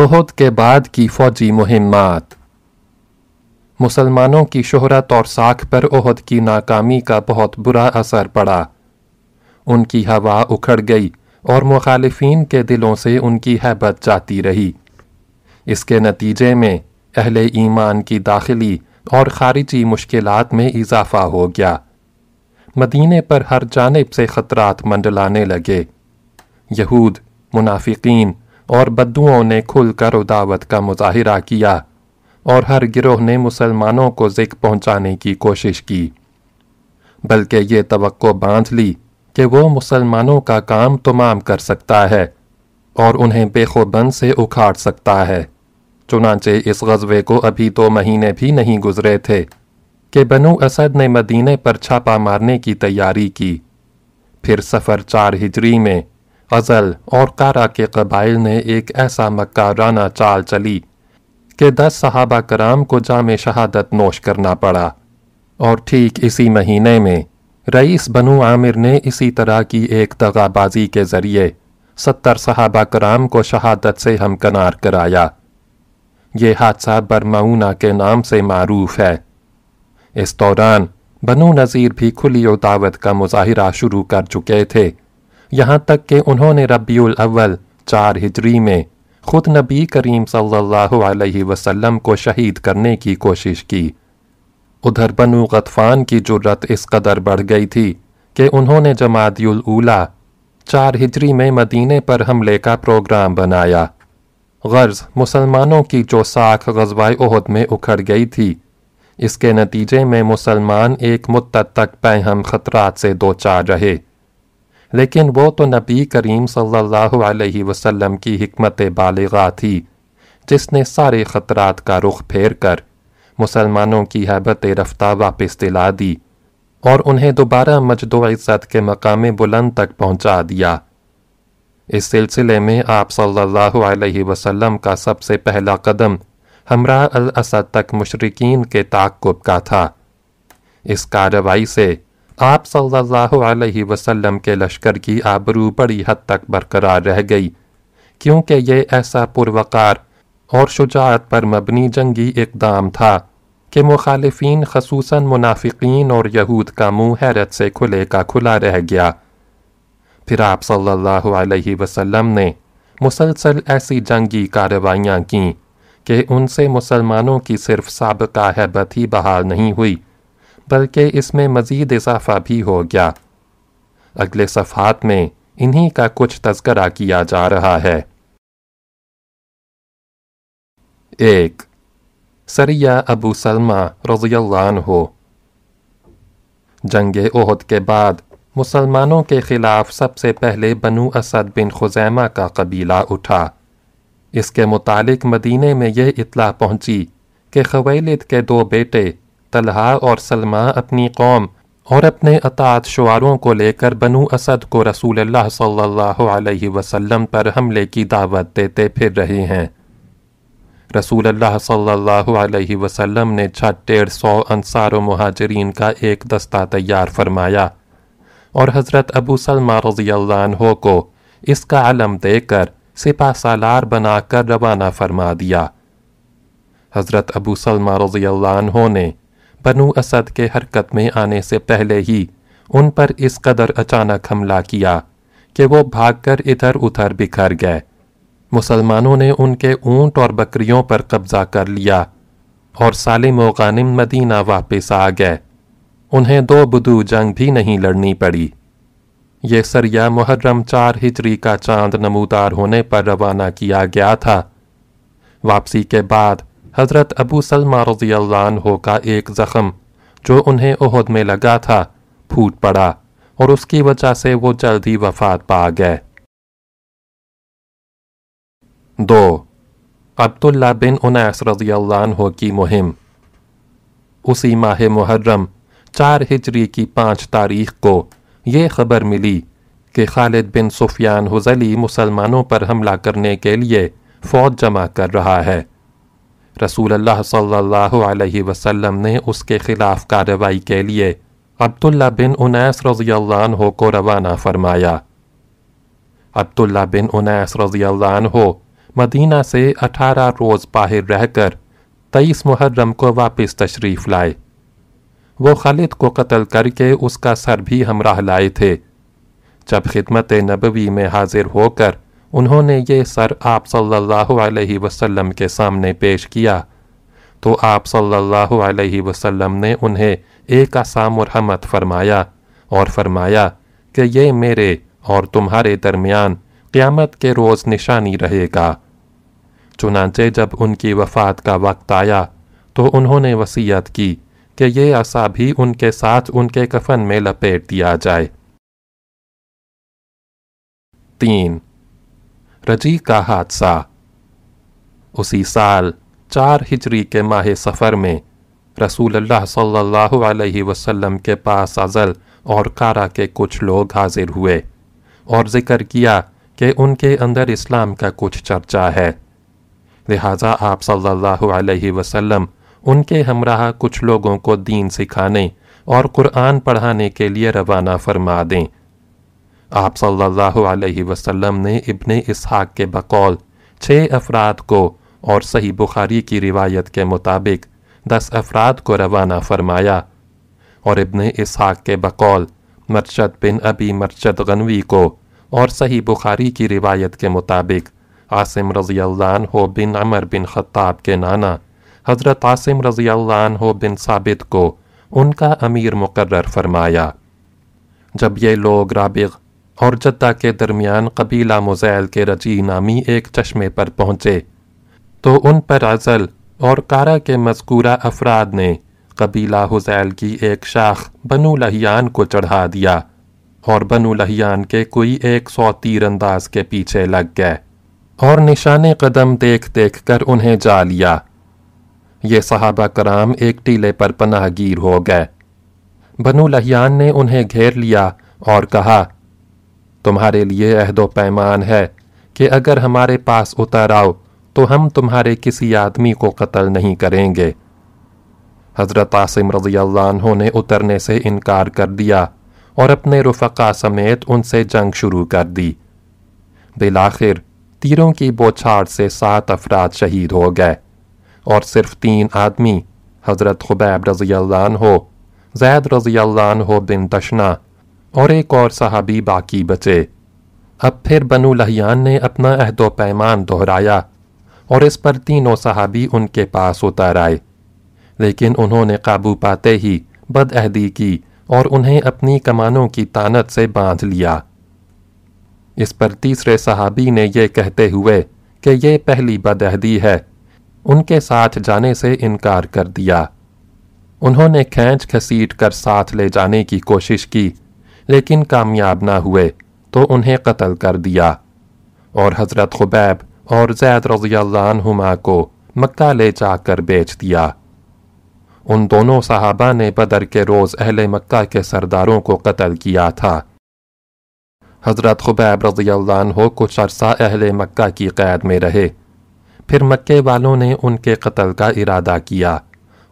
احد کے بعد کی فوجی مہمات۔ مسلمانوں کی شہرت اور ساکھ پر احد کی ناکامی کا بہت برا اثر پڑا۔ ان کی ہوا اکھڑ گئی اور مخالفین کے دلوں سے ان کی حیبت جاتی رہی۔ اس کے نتیجے میں اہل ایمان کی داخلی اور خارجی مشکلات میں اضافہ ہو گیا۔ مدینے پر ہر جانب سے خطرات منڈلانے لگے۔ یہود، منافقین اور بدوؤں نے کھل کر دعوت کا مظاہرہ کیا اور ہر گروہ نے مسلمانوں کو ذکر پہنچانے کی کوشش کی۔ بلکہ یہ توقع باندھ لی کہ وہ مسلمانوں کا کام تمام کر سکتا ہے اور انہیں بے خوبند سے اکھاڑ سکتا ہے۔ چنانچہ اس غزوے کو ابھی دو مہینے بھی نہیں گزرے تھے کہ بنو اسد نے مدینے پر چھاپا مارنے کی تیاری کی۔ پھر سفر چار ہجری میں غزل اور کارا کے قبائل نے ایک ایسا مکارانہ چال چلی کہ دس صحابہ کرام کو جام شہادت نوش کرنا پڑا اور ٹھیک اسی مہینے میں رئیس بنو عامر نے اسی طرح کی ایک دغا بازی کے ذریعے ستر صحابہ کرام کو شہادت سے ہمکنار کرایا۔ یہ حادثہ برمعونہ کے نام سے معروف ہے۔ اس دوران بنو نذیر بھی کھلی و دعوت کا مظاہرہ شروع کر چکے تھے۔ یہاں تک کہ انہوں نے ربیع الاول، چار ہجری میں خود نبی کریم صلی اللہ علیہ وسلم کو شہید کرنے کی کوشش کی۔ ادھر بنو غطفان کی جرت اس قدر بڑھ گئی تھی کہ انہوں نے جماعت الاولا چار ہجری میں مدینے پر حملے کا پروگرام بنایا۔ غرض مسلمانوں کی جو ساکھ غزوہ احد میں اکھڑ گئی تھی، اس کے نتیجے میں مسلمان ایک مدت تک پہم خطرات سے دو چار رہے۔ لیکن وہ تو نبی کریم صلی اللہ علیہ وسلم کی حکمت بالغا تھی، جس نے سارے خطرات کا رخ پھیر کر مسلمانوں کی حیبت رفتہ واپس دلا دی اور انہیں دوبارہ مجد و عزت کے مقام بلند تک پہنچا دیا۔ اس سلسلے میں آپ صلی اللہ علیہ وسلم کا سب سے پہلا قدم ہمراہ الاسد تک مشرقین کے تعقب کا تھا۔ اس کارروائی سے آپ صلی اللہ علیہ وسلم کے لشکر کی آبرو بڑی حد تک برقرار رہ گئی، کیونکہ یہ ایسا پروقار اور شجاعت پر مبنی جنگی اقدام تھا کہ مخالفین خصوصاً منافقین اور یہود کا منہ حیرت سے کھلے کا کھلا رہ گیا۔ پھر آپ صلی اللہ علیہ وسلم نے مسلسل ایسی جنگی کارروائیاں کیں کہ ان سے مسلمانوں کی صرف سابقہ حیبت ہی بحال نہیں ہوئی۔ بلکہ اس میں مزید اضافہ بھی ہو گیا۔ اگلے صفحات میں انہی کا کچھ تذکرہ کیا جا رہا ہے۔ ایک سریہ ابو سلمہ رضی اللہ عنہ۔ جنگ احد کے بعد مسلمانوں کے خلاف سب سے پہلے بنو اسد بن خزیمہ کا قبیلہ اٹھا۔ اس کے متعلق مدینے میں یہ اطلاع پہنچی کہ خویلد کے دو بیٹے طلحہ اور سلمہ اپنی قوم اور اپنے اطاعت شعاروں کو لے کر بنو اسد کو رسول اللہ صلی اللہ علیہ وسلم پر حملے کی دعوت دیتے پھر رہے ہیں۔ رسول اللہ صلی اللہ علیہ وسلم نے چھٹ ڈیڑھ سو انصار و مہاجرین کا ایک دستہ تیار فرمایا اور حضرت ابو سلمہ رضی اللہ عنہ کو اس کا علم دے کر سپا سالار بنا کر روانہ فرما دیا۔ حضرت ابو سلمہ رضی اللہ عنہ نے بنو اسد کے حرکت میں آنے سے پہلے ہی ان پر اس قدر اچانک حملہ کیا کہ وہ بھاگ کر ادھر ادھر بکھر گئے۔ مسلمانوں نے ان کے اونٹ اور بکریوں پر قبضہ کر لیا اور سالم و غانم مدینہ واپس آ گئے۔ انہیں دو بدو جنگ بھی نہیں لڑنی پڑی۔ یہ سریہ محرم چار ہجری کا چاند نمودار ہونے پر روانہ کیا گیا تھا۔ واپسی کے بعد حضرت ابو سلمہ رضی اللہ عنہ کا ایک زخم، جو انہیں عہد میں لگا تھا، پھوٹ پڑا اور اس کی وجہ سے وہ جلدی وفات پا گئے۔ دو، عبداللہ بن انیس رضی اللہ عنہ کی مہم۔ اسی ماہ محرم، چار ہجری کی پانچ تاریخ کو یہ خبر ملی کہ خالد بن سفیان حزلی مسلمانوں پر حملہ کرنے کے لیے فوج جمع کر رہا ہے۔ رسول اللہ صلی اللہ علیہ وسلم نے اس کے خلاف کارروائی کے لیے عبداللہ بن انیس رضی اللہ عنہ کو روانہ فرمایا۔ عبداللہ بن انیس رضی اللہ عنہ مدینہ سے اٹھارہ روز باہر رہ کر تیئیس محرم کو واپس تشریف لائے۔ وہ خالد کو قتل کر کے اس کا سر بھی ہمراہ لائے تھے۔ جب خدمت نبوی میں حاضر ہو کر انہوں نے یہ سر آپ صلی اللہ علیہ وسلم کے سامنے پیش کیا۔ تو آپ صلی اللہ علیہ وسلم نے انہیں ایک آسام مرحمت فرمایا اور فرمایا کہ یہ میرے اور تمہارے درمیان قیامت کے روز نشانی رہے گا۔ چنانچہ جب ان کی وفات کا وقت آیا تو انہوں نے وصیت کی کہ یہ عصا بھی ان کے ساتھ ان کے کفن میں لپیٹ دیا جائے۔ تین رجی کا حادثہ۔ اسی سال چار ہجری کے ماہ سفر میں رسول اللہ صلی اللہ علیہ وسلم کے پاس ازل اور کارا کے کچھ لوگ حاضر ہوئے اور ذکر کیا کہ ان کے اندر اسلام کا کچھ چرچا ہے۔ لہٰذا آپ صلی اللہ علیہ وسلم ان کے ہمراہ کچھ لوگوں کو دین سکھانے اور قرآن پڑھانے کے لیے روانہ فرما دیں۔ آپ صلی اللہ علیہ وسلم نے ابن اسحاق کے بقول چھ افراد کو اور صحیح بخاری کی روایت کے مطابق دس افراد کو روانہ فرمایا اور ابن اسحاق کے بقول مرشد بن ابی مرشد غنوی کو اور صحیح بخاری کی روایت کے مطابق عاصم رضی اللہ عنہ بن عمر بن خطاب کے نانا حضرت عاصم رضی اللہ عنہ بن ثابت کو ان کا امیر مقرر فرمایا۔ جب یہ لوگ رابغ اور جدہ کے درمیان قبیلہ مزیل کے رجی نامی ایک چشمے پر پہنچے۔ تو ان پر عزل اور کارا کے مذکورہ افراد نے قبیلہ حزیل کی ایک شاخ بنو لہیان کو چڑھا دیا اور بنو لہیان کے کوئی ایک سو تیر انداز کے پیچھے لگ گئے اور نشان قدم دیکھ دیکھ کر انہیں جا لیا۔ یہ صحابہ کرام ایک ٹیلے پر پناہ گیر ہو گئے۔ بنو لہیان نے انہیں گھیر لیا اور کہا تمہارے لیے عہد و پیمان ہے کہ اگر ہمارے پاس اتر آؤ، تو ہم تمہارے کسی آدمی کو قتل نہیں کریں گے۔ حضرت عاصم رضی اللہ عنہ نے اترنے سے انکار کر دیا اور اپنے رفقا سمیت ان سے جنگ شروع کر دی۔ بالآخر تیروں کی بوچھاڑ سے سات افراد شہید ہو گئے اور صرف تین آدمی، حضرت خبیب رضی اللہ عنہ، زید رضی اللہ عنہ بن تشنا اور ایک اور صحابی باقی بچے۔ اب پھر بنو لہیان نے اپنا عہد و پیمان دہرایا اور اس پر تینوں صحابی ان کے پاس اتر آئے۔ لیکن انہوں نے قابو پاتے ہی بد عہدی کی اور انہیں اپنی کمانوں کی تانت سے باندھ لیا۔ اس پر تیسرے صحابی نے یہ کہتے ہوئے کہ یہ پہلی بد عہدی ہے۔ ان کے ساتھ جانے سے انکار کر دیا۔ انہوں نے کھینچ کھسیٹ کر ساتھ لے جانے کی کوشش کی۔ لیکن کامیاب نہ ہوئے، تو انہیں قتل کر دیا۔ اور حضرت خبیب اور زید رضی اللہ عنہما کو مکہ لے جا کر بیچ دیا۔ ان دونوں صحابہ نے بدر کے روز اہل مکہ کے سرداروں کو قتل کیا تھا۔ حضرت خبیب رضی اللہ عنہ کچھ عرصہ اہل مکہ کی قید میں رہے۔ پھر مکے والوں نے ان کے قتل کا ارادہ کیا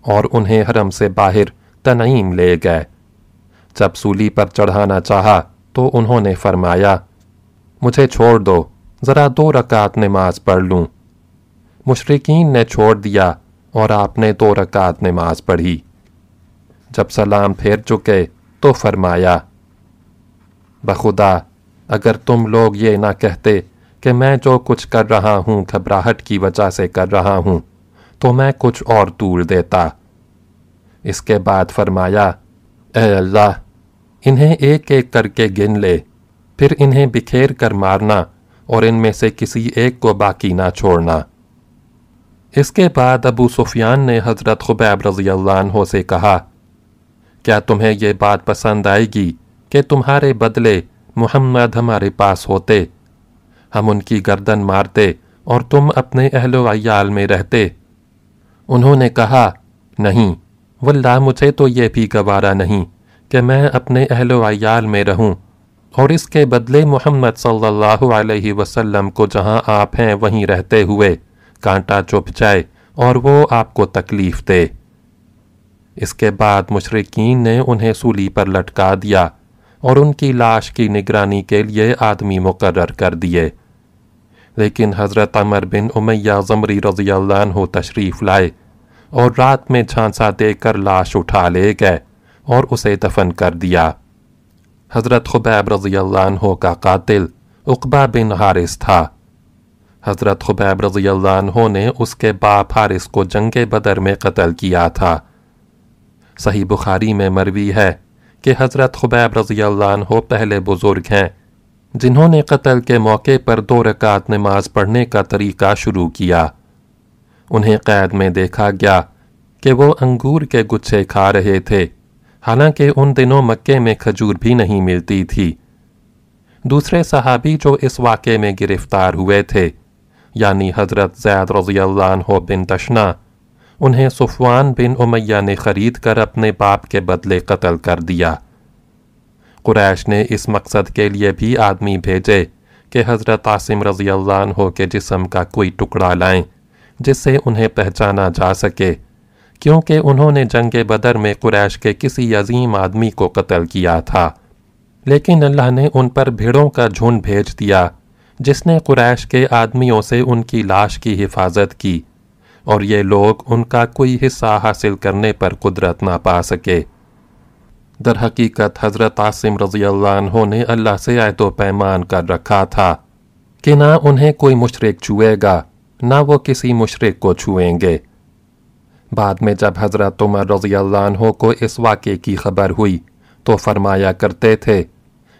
اور انہیں حرم سے باہر تنعیم لے گئے۔ جب سولی پر چڑھانا چاہا تو انہوں نے فرمایا، مجھے چھوڑ دو، ذرا دو رکعت نماز پڑھ لوں۔ مشرقین نے چھوڑ دیا اور آپ نے دو رکعت نماز پڑھی۔ جب سلام پھیر چکے تو فرمایا، بخدا، اگر تم لوگ یہ نہ کہتے کہ میں جو کچھ کر رہا ہوں گھبراہٹ کی وجہ سے کر رہا ہوں، تو میں کچھ اور دور دیتا۔ اس کے بعد فرمایا، اے اللہ انہیں ایک ایک کر کے گن لے، پھر انہیں بکھیر کر مارنا اور ان میں سے کسی ایک کو باقی نہ چھوڑنا۔ اس کے بعد ابو سفیان نے حضرت خبیب رضی اللہ عنہ سے کہا، کیا تمہیں یہ بات پسند آئے گی کہ تمہارے بدلے محمد ہمارے پاس ہوتے؟ ہم ان کی گردن مارتے اور تم اپنے اہل و عیال میں رہتے۔ انہوں نے کہا، نہیں، واللہ مجھے تو یہ بھی گوارا نہیں۔ کہ میں اپنے اہل و عیال میں رہوں اور اس کے بدلے محمد صلی اللہ علیہ وسلم کو جہاں آپ ہیں وہیں رہتے ہوئے کانٹا چپ جائے اور وہ آپ کو تکلیف دے۔ اس کے بعد مشرقین نے انہیں سولی پر لٹکا دیا اور ان کی لاش کی نگرانی کے لیے آدمی مقرر کر دیے۔ لیکن حضرت عمر بن امیہ زمری رضی اللہ عنہ تشریف لائے اور رات میں جھانسا دے کر لاش اٹھا لے گئے۔ اور اسے دفن کر دیا۔ حضرت خبیب رضی اللہ عنہ کا قاتل اقبا بن حارث تھا۔ حضرت خبیب رضی اللہ عنہ نے اس کے باپ حارث کو جنگ بدر میں قتل کیا تھا۔ صحیح بخاری میں مروی ہے کہ حضرت خبیب رضی اللہ عنہ پہلے بزرگ ہیں، جنہوں نے قتل کے موقع پر دو رکعت نماز پڑھنے کا طریقہ شروع کیا۔ انہیں قید میں دیکھا گیا کہ وہ انگور کے گچھے کھا رہے تھے۔ حالانکہ ان دنوں مکے میں کھجور بھی نہیں ملتی تھی۔ دوسرے صحابی جو اس واقعے میں گرفتار ہوئے تھے یعنی حضرت زید رضی اللہ عنہ بن تشنا انہیں صفوان بن امیہ نے خرید کر اپنے باپ کے بدلے قتل کر دیا۔ قریش نے اس مقصد کے لیے بھی آدمی بھیجے کہ حضرت عاصم رضی اللہ عنہ کے جسم کا کوئی ٹکڑا لائیں، جس سے انہیں پہچانا جا سکے۔ کیونکہ انہوں نے جنگ بدر میں قریش کے کسی عظیم آدمی کو قتل کیا تھا۔ لیکن اللہ نے ان پر بھیڑوں کا جھنڈ بھیج دیا، جس نے قریش کے آدمیوں سے ان کی لاش کی حفاظت کی، اور یہ لوگ ان کا کوئی حصہ حاصل کرنے پر قدرت نہ پا سکے۔ در حقیقت حضرت عاصم رضی اللہ عنہ نے اللہ سے عہد و پیمان کر رکھا تھا کہ نہ انہیں کوئی مشرق چھوئے گا، نہ وہ کسی مشرق کو چھوئیں گے۔ بعد میں جب حضرت عمر رضی اللہ عنہ کو اس واقعے کی خبر ہوئی تو فرمایا کرتے تھے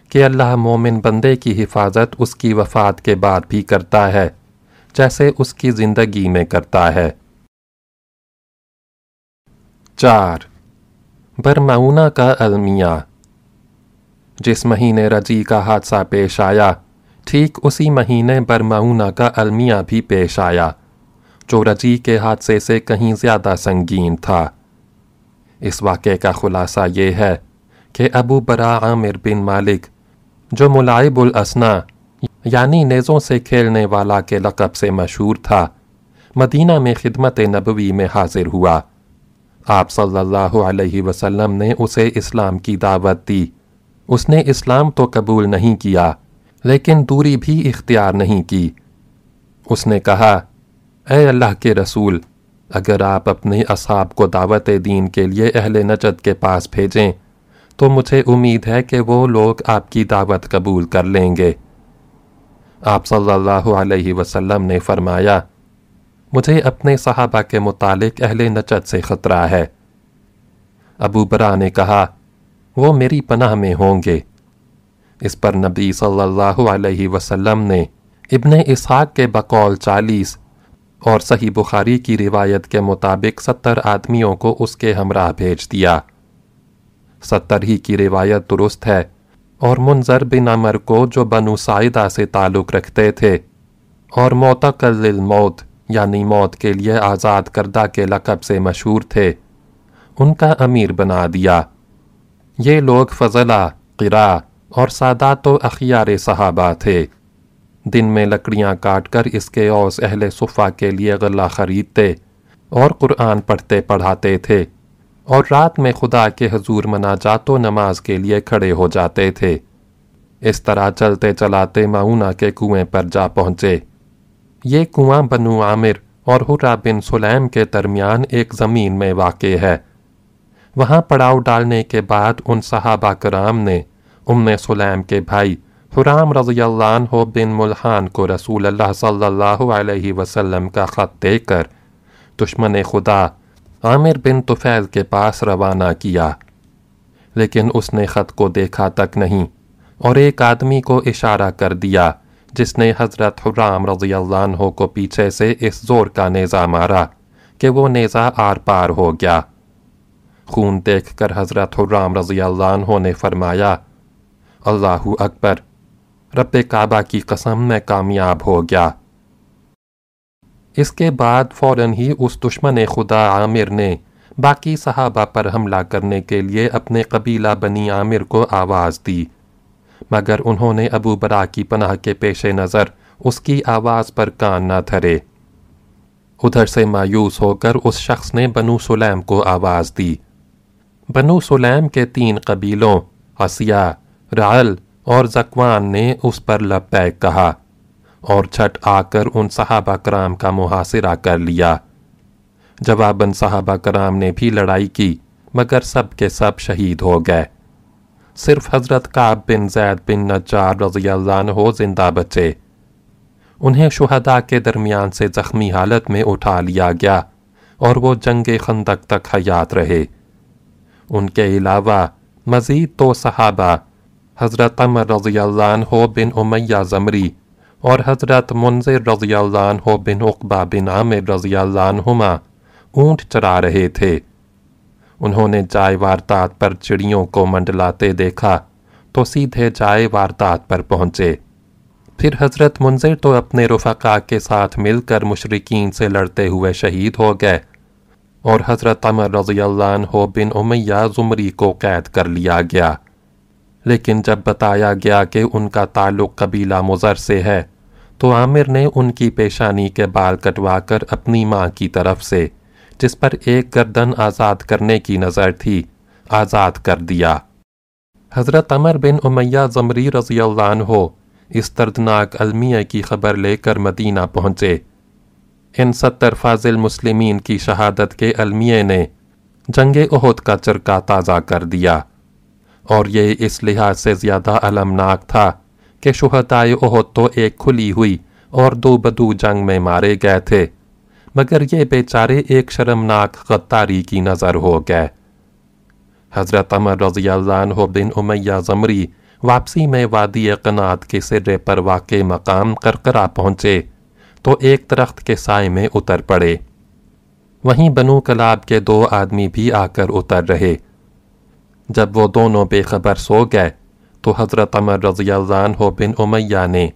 کہ اللہ مومن بندے کی حفاظت اس کی وفات کے بعد بھی کرتا ہے، جیسے اس کی زندگی میں کرتا ہے۔ چار، برمعونہ کا المیہ۔ جس مہینے رجی کا حادثہ پیش آیا، ٹھیک اسی مہینے برمعونہ کا المیہ بھی پیش آیا۔ جو رجی کے حادثے سے کہیں زیادہ سنگین تھا۔ اس واقعے کا خلاصہ یہ ہے کہ ابو برا عامر بن مالک، جو ملائب الاسنا یعنی نیزوں سے کھیلنے والا کے لقب سے مشہور تھا، مدینہ میں خدمت نبوی میں حاضر ہوا۔ آپ صلی اللہ علیہ وسلم نے اسے اسلام کی دعوت دی۔ اس نے اسلام تو قبول نہیں کیا، لیکن دوری بھی اختیار نہیں کی۔ اس نے کہا اے اللہ کے رسول، اگر آپ اپنے اصحاب کو دعوت دین کے لیے اہل نجد کے پاس بھیجیں، تو مجھے امید ہے کہ وہ لوگ آپ کی دعوت قبول کر لیں گے۔ آپ صلی اللہ علیہ وسلم نے فرمایا، مجھے اپنے صحابہ کے متعلق اہل نجد سے خطرہ ہے۔ ابو برا نے کہا، وہ میری پناہ میں ہوں گے۔ اس پر نبی صلی اللہ علیہ وسلم نے ابن اسحاق کے بقول چالیس اور صحیح بخاری کی روایت کے مطابق ستر آدمیوں کو اس کے ہمراہ بھیج دیا۔ ستر ہی کی روایت درست ہے اور منظر بن عمر کو جو بنو سائدہ سے تعلق رکھتے تھے اور موتقل الموت یعنی موت کے لیے آزاد کردہ کے لقب سے مشہور تھے، ان کا امیر بنا دیا۔ یہ لوگ فضلہ قرا اور سادات و اخیار صحابہ تھے۔ دن میں لکڑیاں کاٹ کر اس کے اوس اہل صفا کے لیے غلہ خریدتے اور قرآن پڑھتے پڑھاتے تھے اور رات میں خدا کے حضور مناجات و نماز کے لیے کھڑے ہو جاتے تھے۔ اس طرح چلتے چلاتے معونہ کے کنویں پر جا پہنچے۔ یہ کنواں بنو عامر اور حرا بن سلیم کے درمیان ایک زمین میں واقع ہے۔ وہاں پڑاؤ ڈالنے کے بعد ان صحابہ کرام نے ام سلیم کے بھائی حرام رضی اللہ عنہ بن ملحان کو رسول اللہ صلی اللہ علیہ وسلم کا خط دے کر دشمن خدا عامر بن طفیل کے پاس روانہ کیا لیکن اس نے خط کو دیکھا تک نہیں اور ایک آدمی کو اشارہ کر دیا جس نے حضرت حرام رضی اللہ عنہ کو پیچھے سے اس زور کا نیزہ مارا کہ وہ نیزہ آر پار ہو گیا خون دیکھ کر حضرت حرام رضی اللہ عنہ نے فرمایا اللہ اکبر رب کعبہ کی قسم میں کامیاب ہو گیا۔ اس کے بعد فوراً ہی اس دشمن خدا عامر نے باقی صحابہ پر حملہ کرنے کے لیے اپنے قبیلہ بنی عامر کو آواز دی۔ مگر انہوں نے ابو برا کی پناہ کے پیش نظر اس کی آواز پر کان نہ دھرے۔ ادھر سے مایوس ہو کر اس شخص نے بنو سلیم کو آواز دی۔ بنو سلیم کے تین قبیلوں عصیہ رعل اور زکوان نے اس پر لبیک کہا، اور چھٹ آ کر ان صحابہ کرام کا محاصرہ کر لیا۔ جواباً صحابہ کرام نے بھی لڑائی کی، مگر سب کے سب شہید ہو گئے۔ صرف حضرت کعب بن زید بن نجار رضی اللہ عنہ زندہ بچے۔ انہیں شہداء کے درمیان سے زخمی حالت میں اٹھا لیا گیا، اور وہ جنگ خندق تک حیات رہے۔ ان کے علاوہ مزید تو صحابہ حضرت عمر رضی اللہ عنہ بن امیہ زمری اور حضرت منظر رضی اللہ عنہ بن اقبہ بن عامر رضی اللہ عنہما اونٹ چرا رہے تھے۔ انہوں نے جائے واردات پر چڑیوں کو منڈلاتے دیکھا تو سیدھے جائے واردات پر پہنچے۔ پھر حضرت منظر تو اپنے رفقا کے ساتھ مل کر مشرقین سے لڑتے ہوئے شہید ہو گئے اور حضرت عمر رضی اللہ عنہ بن امیہ زمری کو قید کر لیا گیا۔ لیکن جب بتایا گیا کہ ان کا تعلق قبیلہ مضر سے ہے، تو عامر نے ان کی پیشانی کے بال کٹوا کر اپنی ماں کی طرف سے، جس پر ایک گردن آزاد کرنے کی نظر تھی، آزاد کر دیا۔ حضرت عمر بن امیہ زمری رضی اللہ عنہ اس دردناک المیہ کی خبر لے کر مدینہ پہنچے۔ ان ستر فاضل مسلمین کی شہادت کے المیہ نے جنگ احد کا چرکا تازہ کر دیا۔ اور یہ اس لحاظ سے زیادہ علمناک تھا کہ شہدائے احد تو ایک کھلی ہوئی اور دو بدو جنگ میں مارے گئے تھے، مگر یہ بیچارے ایک شرمناک غداری کی نظر ہو گئے۔ حضرت عمر رضی اللہ عنہ بن امیہ زمری واپسی میں وادی قنات کے سرے پر واقع مقام قرقرہ پہنچے تو ایک درخت کے سائے میں اتر پڑے۔ وہیں بنو کلاب کے دو آدمی بھی آ کر اتر رہے۔ جب وہ دونوں بے خبر سو گئے تو حضرت عمر رضی اللہ عنہ بن امیہ نے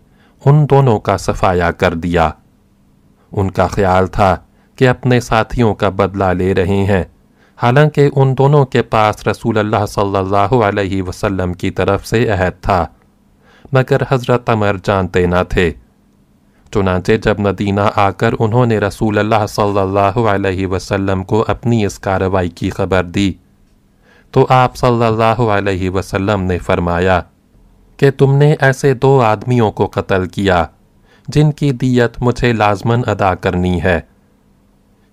ان دونوں کا صفایا کر دیا۔ ان کا خیال تھا کہ اپنے ساتھیوں کا بدلہ لے رہے ہیں۔ حالانکہ ان دونوں کے پاس رسول اللہ صلی اللہ علیہ وسلم کی طرف سے عہد تھا، مگر حضرت عمر جانتے نہ تھے۔ چنانچہ جب مدینہ آ کر انہوں نے رسول اللہ صلی اللہ علیہ وسلم کو اپنی اس کاروائی کی خبر دی تو آپ صلی اللہ علیہ وسلم نے فرمایا کہ تم نے ایسے دو آدمیوں کو قتل کیا جن کی دیت مجھے لازمن ادا کرنی ہے۔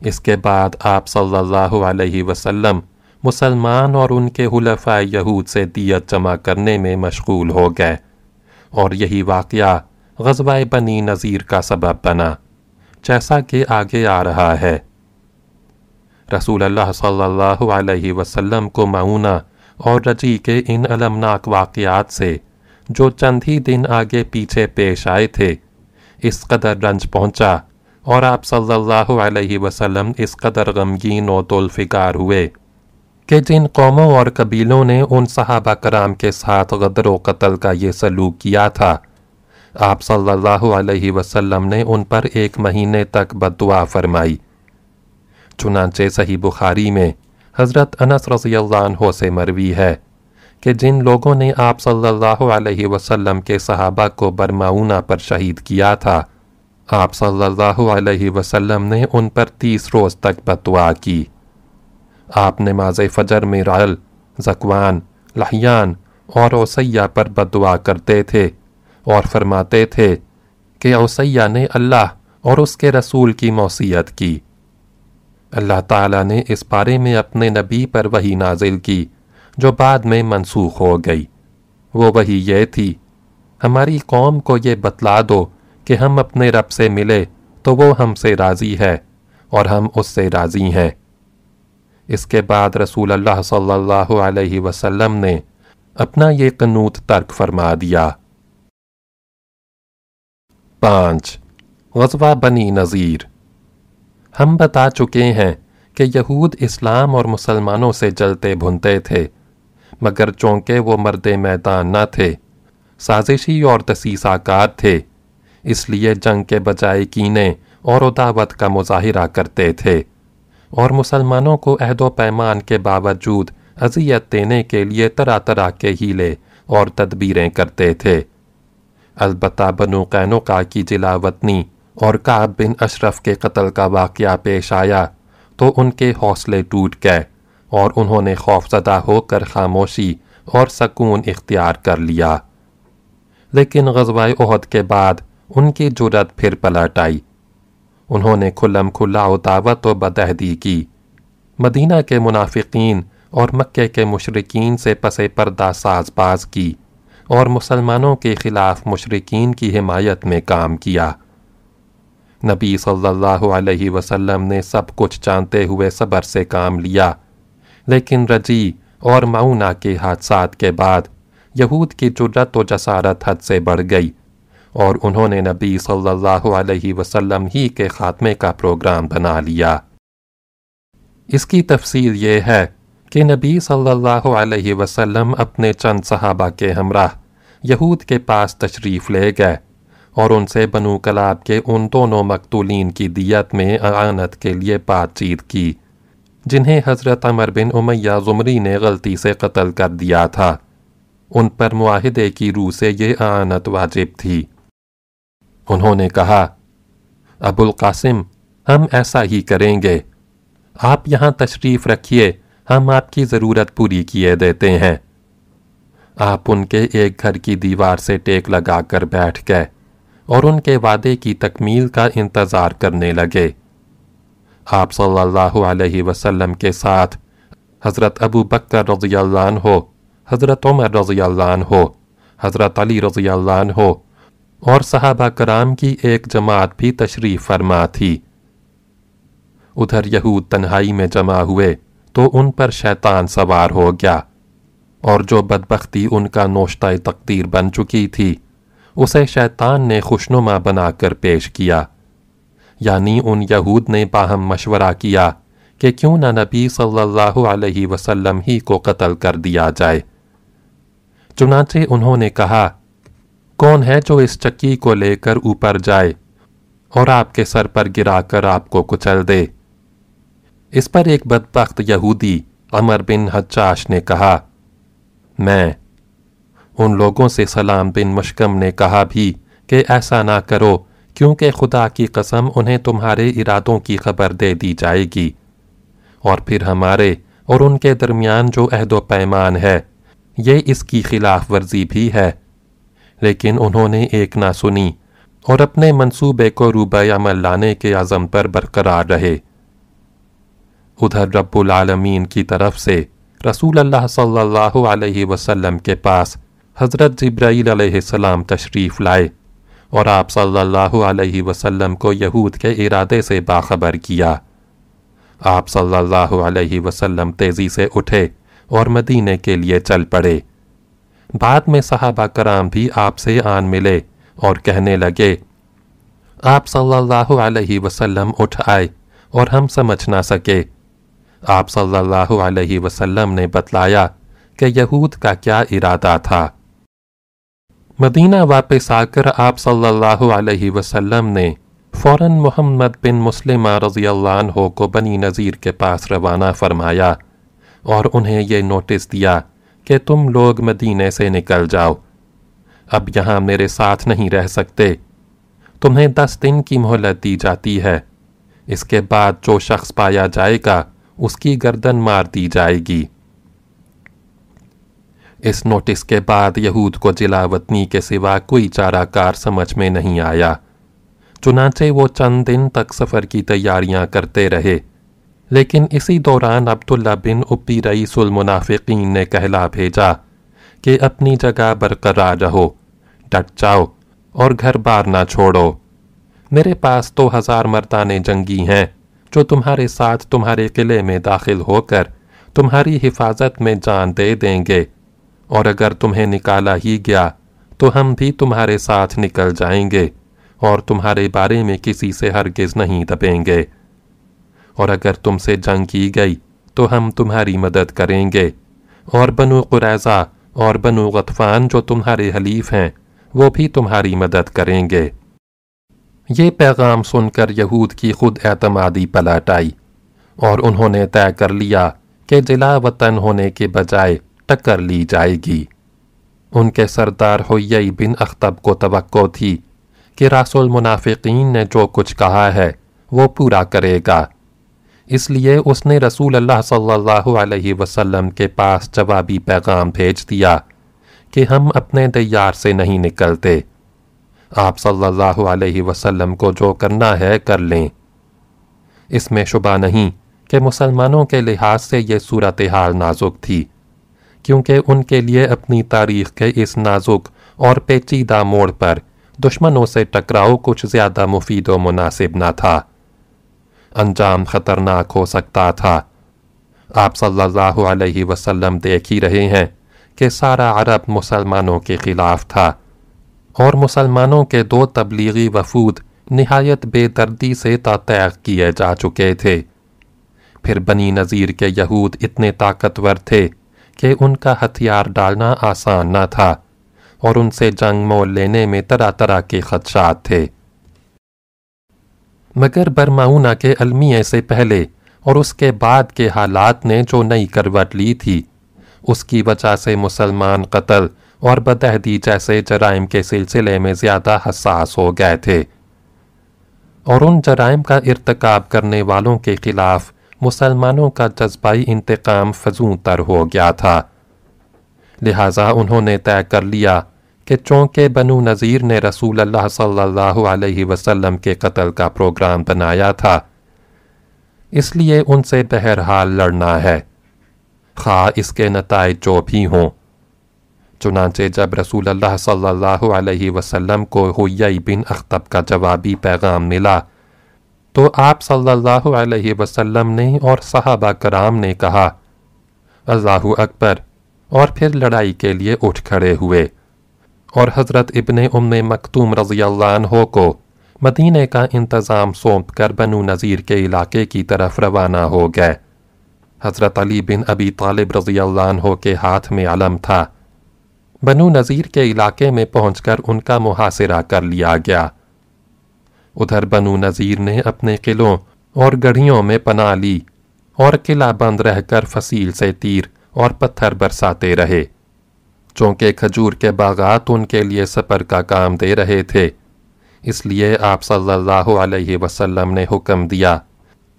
اس کے بعد آپ صلی اللہ علیہ وسلم مسلمان اور ان کے حلفۂ یہود سے دیت جمع کرنے میں مشغول ہو گئے اور یہی واقعہ غزوہ بنی نذیر کا سبب بنا، جیسا کہ آگے آ رہا ہے۔ رسول اللہ صلی اللہ علیہ وسلم کو معونہ اور رجی کے ان علمناک واقعات سے جو چند ہی دن آگے پیچھے پیش آئے تھے، اس قدر رنج پہنچا اور آپ صلی اللہ علیہ وسلم اس قدر غمگین و دلفکار ہوئے کہ جن قوموں اور قبیلوں نے ان صحابہ کرام کے ساتھ غدر و قتل کا یہ سلوک کیا تھا۔ آپ صلی اللہ علیہ وسلم نے ان پر ایک مہینے تک بدعا فرمائی۔ چنانچہ صحیح بخاری میں حضرت انس رضی اللہ عنہ سے مروی ہے کہ جن لوگوں نے آپ صلی اللہ علیہ وسلم کے صحابہ کو برماؤنہ پر شہید کیا تھا، آپ صلی اللہ علیہ وسلم نے ان پر تیس روز تک بدعا کی۔ آپ نماز فجر میں رعل زکوان، لحیان اور اوسیہ پر بدعا کرتے تھے اور فرماتے تھے کہ اوسیہ نے اللہ اور اس کے رسول کی موسیعت کی۔ اللہ تعالیٰ نے اس بارے میں اپنے نبی پر وہی نازل کی، جو بعد میں منسوخ ہو گئی۔ وہ وہی یہ تھی، ہماری قوم کو یہ بتلا دو کہ ہم اپنے رب سے ملے تو وہ ہم سے راضی ہے اور ہم اس سے راضی ہیں۔ اس کے بعد رسول اللہ صلی اللہ علیہ وسلم نے اپنا یہ قنوت ترک فرما دیا۔ پانچ، غزوہ بنی نذیر۔ ہم بتا چکے ہیں کہ یہود اسلام اور مسلمانوں سے جلتے بھنتے تھے، مگر چونکہ وہ مرد میدان نہ تھے، سازشی اور تسیسہ کار تھے، اس لیے جنگ کے بجائے کینے اور اداوت کا مظاہرہ کرتے تھے۔ اور مسلمانوں کو عہد و پیمان کے باوجود اذیت دینے کے لیے طرح طرح کے ہیلے اور تدبیریں کرتے تھے۔ البتہ بنو قینوقا کی جلا وطنی اور کعب بن اشرف کے قتل کا واقعہ پیش آیا تو ان کے حوصلے ٹوٹ گئے اور انہوں نے خوف زدہ ہو کر خاموشی اور سکون اختیار کر لیا۔ لیکن غزوہ عہد کے بعد ان کی جرت پھر پلٹ آئی۔ انہوں نے کھلم کھلا دعوت و بدہدی کی۔ مدینہ کے منافقین اور مکے کے مشرقین سے پس پردہ ساز باز کی اور مسلمانوں کے خلاف مشرقین کی حمایت میں کام کیا۔ نبی صلی اللہ علیہ وسلم نے سب کچھ جانتے ہوئے صبر سے کام لیا۔ لیکن رجی اور معونہ کے حادثات کے بعد یہود کی جرت و جسارت حد سے بڑھ گئی اور انہوں نے نبی صلی اللہ علیہ وسلم ہی کے خاتمے کا پروگرام بنا لیا۔ اس کی تفصیل یہ ہے کہ نبی صلی اللہ علیہ وسلم اپنے چند صحابہ کے ہمراہ یہود کے پاس تشریف لے گئے۔ اور ان سے بنو کلاب کے ان دونوں مقتولین کی دیت میں اعانت کے لیے بات چیت کی، جنہیں حضرت عمر بن امیہ زمری نے غلطی سے قتل کر دیا تھا۔ ان پر معاہدے کی روح سے یہ اعانت واجب تھی۔ انہوں نے کہا، ابو القاسم، ہم ایسا ہی کریں گے۔ آپ یہاں تشریف رکھیے، ہم آپ کی ضرورت پوری کیے دیتے ہیں۔ آپ ان کے ایک گھر کی دیوار سے ٹیک لگا کر بیٹھ گئے۔ اور ان کے وعدے کی تکمیل کا انتظار کرنے لگے۔ آپ صلی اللہ علیہ وسلم کے ساتھ حضرت ابو بکر رضی اللہ عنہ، حضرت عمر رضی اللہ عنہ، حضرت علی رضی اللہ عنہ اور صحابہ کرام کی ایک جماعت بھی تشریف فرما تھی۔ ادھر یہود تنہائی میں جمع ہوئے تو ان پر شیطان سوار ہو گیا اور جو بدبختی ان کا نوشتہ تقدیر بن چکی تھی اسے شیطان نے خوشنما بنا کر پیش کیا۔ یعنی ان یہود نے باہم مشورہ کیا کہ کیوں نہ نبی صلی اللہ علیہ وسلم ہی کو قتل کر دیا جائے۔ چنانچہ انہوں نے کہا، کون ہے جو اس چکی کو لے کر اوپر جائے اور آپ کے سر پر گرا کر آپ کو کچل دے؟ اس پر ایک بدبخت یہودی عمر بن حجاش نے کہا، میں ان لوگوں سے سلام بن مشکم نے کہا بھی کہ ایسا نہ کرو، کیونکہ خدا کی قسم انہیں تمہارے ارادوں کی خبر دے دی جائے گی۔ اور پھر ہمارے اور ان کے درمیان جو عہد و پیمان ہے، یہ اس کی خلاف ورزی بھی ہے۔ لیکن انہوں نے ایک نہ سنی اور اپنے منصوبے کو روبہ عمل لانے کے عزم پر برقرار رہے۔ ادھر رب العالمین کی طرف سے رسول اللہ صلی اللہ علیہ وسلم کے پاس حضرت جبرائیل علیہ السلام تشریف لائے اور آپ صلی اللہ علیہ وسلم کو یہود کے ارادے سے باخبر کیا۔ آپ صلی اللہ علیہ وسلم تیزی سے اٹھے اور مدینے کے لیے چل پڑے۔ بعد میں صحابہ کرام بھی آپ سے آن ملے اور کہنے لگے، آپ صلی اللہ علیہ وسلم اٹھ آئے اور ہم سمجھ نہ سکے۔ آپ صلی اللہ علیہ وسلم نے بتلایا کہ یہود کا کیا ارادہ تھا۔ مدینہ واپس آ کر آپ صلی اللہ علیہ وسلم نے فوراً محمد بن مسلمہ رضی اللہ عنہ کو بنی نذیر کے پاس روانہ فرمایا اور انہیں یہ نوٹس دیا کہ تم لوگ مدینے سے نکل جاؤ۔ اب یہاں میرے ساتھ نہیں رہ سکتے۔ تمہیں دس دن کی مہلت دی جاتی ہے۔ اس کے بعد جو شخص پایا جائے گا، اس کی گردن مار دی جائے گی۔ اس نوٹس کے بعد یہود کو جلا وطنی کے سوا کوئی چارہ کار سمجھ میں نہیں آیا۔ چنانچہ وہ چند دن تک سفر کی تیاریاں کرتے رہے۔ لیکن اسی دوران عبداللہ بن ابی رئیس المنافقین نے کہلا بھیجا کہ اپنی جگہ برقرار رہو، ڈٹ جاؤ اور گھر بار نہ چھوڑو۔ میرے پاس تو ہزار مردانے جنگی ہیں، جو تمہارے ساتھ تمہارے قلعے میں داخل ہو کر تمہاری حفاظت میں جان دے دیں گے۔ اور اگر تمہیں نکالا ہی گیا تو ہم بھی تمہارے ساتھ نکل جائیں گے اور تمہارے بارے میں کسی سے ہرگز نہیں دبیں گے۔ اور اگر تم سے جنگ کی گئی تو ہم تمہاری مدد کریں گے۔ اور بنو قریضہ اور بنو غطفان جو تمہارے حلیف ہیں، وہ بھی تمہاری مدد کریں گے۔ یہ پیغام سن کر یہود کی خود اعتمادی پلٹ آئی اور انہوں نے طے کر لیا کہ جلا وطن ہونے کے بجائے ٹکر لی جائے گی ان کے سردار ہوئی بن اختب کو توقع تھی کہ راس المنافقین نے جو کچھ کہا ہے وہ پورا کرے گا۔ اس لیے اس نے رسول اللہ صلی اللہ علیہ وسلم کے پاس جوابی پیغام بھیج دیا کہ ہم اپنے دیار سے نہیں نکلتے۔ آپ صلی اللہ علیہ وسلم کو جو کرنا ہے کر لیں۔ اس میں شبہ نہیں کہ مسلمانوں کے لحاظ سے یہ صورتحال نازک تھی۔ کیونکہ ان کے لیے اپنی تاریخ کے اس نازک اور پیچیدہ موڑ پر دشمنوں سے ٹکراؤ کچھ زیادہ مفید و مناسب نہ تھا۔ انجام خطرناک ہو سکتا تھا۔ آپ صلی اللہ علیہ وسلم دیکھ ہی رہے ہیں کہ سارا عرب مسلمانوں کے خلاف تھا اور مسلمانوں کے دو تبلیغی وفود نہایت بے دردی سے تاتیغ کیے جا چکے تھے۔ پھر بنی نظیر کے یہود اتنے طاقتور تھے کہ ان کا ہتھیار ڈالنا آسان نہ تھا اور ان سے جنگ مول لینے میں طرح طرح کے خدشات تھے۔ مگر برماؤنا کے المیے سے پہلے اور اس کے بعد کے حالات نے جو نئی کروٹ لی تھی، اس کی وجہ سے مسلمان قتل اور بدہدی جیسے جرائم کے سلسلے میں زیادہ حساس ہو گئے تھے۔ اور ان جرائم کا ارتکاب کرنے والوں کے خلاف مسلمانوں کا جذبائی انتقام فضوں تر ہو گیا تھا۔ لہٰذا انہوں نے طے کر لیا کہ چونکہ بنو نذیر نے رسول اللہ صلی اللہ علیہ وسلم کے قتل کا پروگرام بنایا تھا، اس لیے ان سے بہرحال لڑنا ہے۔ خواہ اس کے نتائج جو بھی ہوں۔ چنانچہ جب رسول اللہ صلی اللہ علیہ وسلم کو ہوئی بن اختب کا جوابی پیغام ملا تو آپ صلی اللہ علیہ وسلم نے اور صحابہ کرام نے کہا، اللہ اکبر! اور پھر لڑائی کے لیے اٹھ کھڑے ہوئے۔ اور حضرت ابن ام مکتوم رضی اللہ عنہ کو مدینہ کا انتظام سونپ کر بنو نذیر کے علاقے کی طرف روانہ ہو گئے۔ حضرت علی بن ابی طالب رضی اللہ عنہ کے ہاتھ میں علم تھا۔ بنو نذیر کے علاقے میں پہنچ کر ان کا محاصرہ کر لیا گیا۔ ادھر بنو نذیر نے اپنے قلعوں اور گڑھیوں میں پناہ لی اور قلعہ بند رہ کر فصیل سے تیر اور پتھر برساتے رہے۔ چونکہ کھجور کے باغات ان کے لیے سپر کا کام دے رہے تھے، اس لیے آپ صلی اللہ علیہ وسلم نے حکم دیا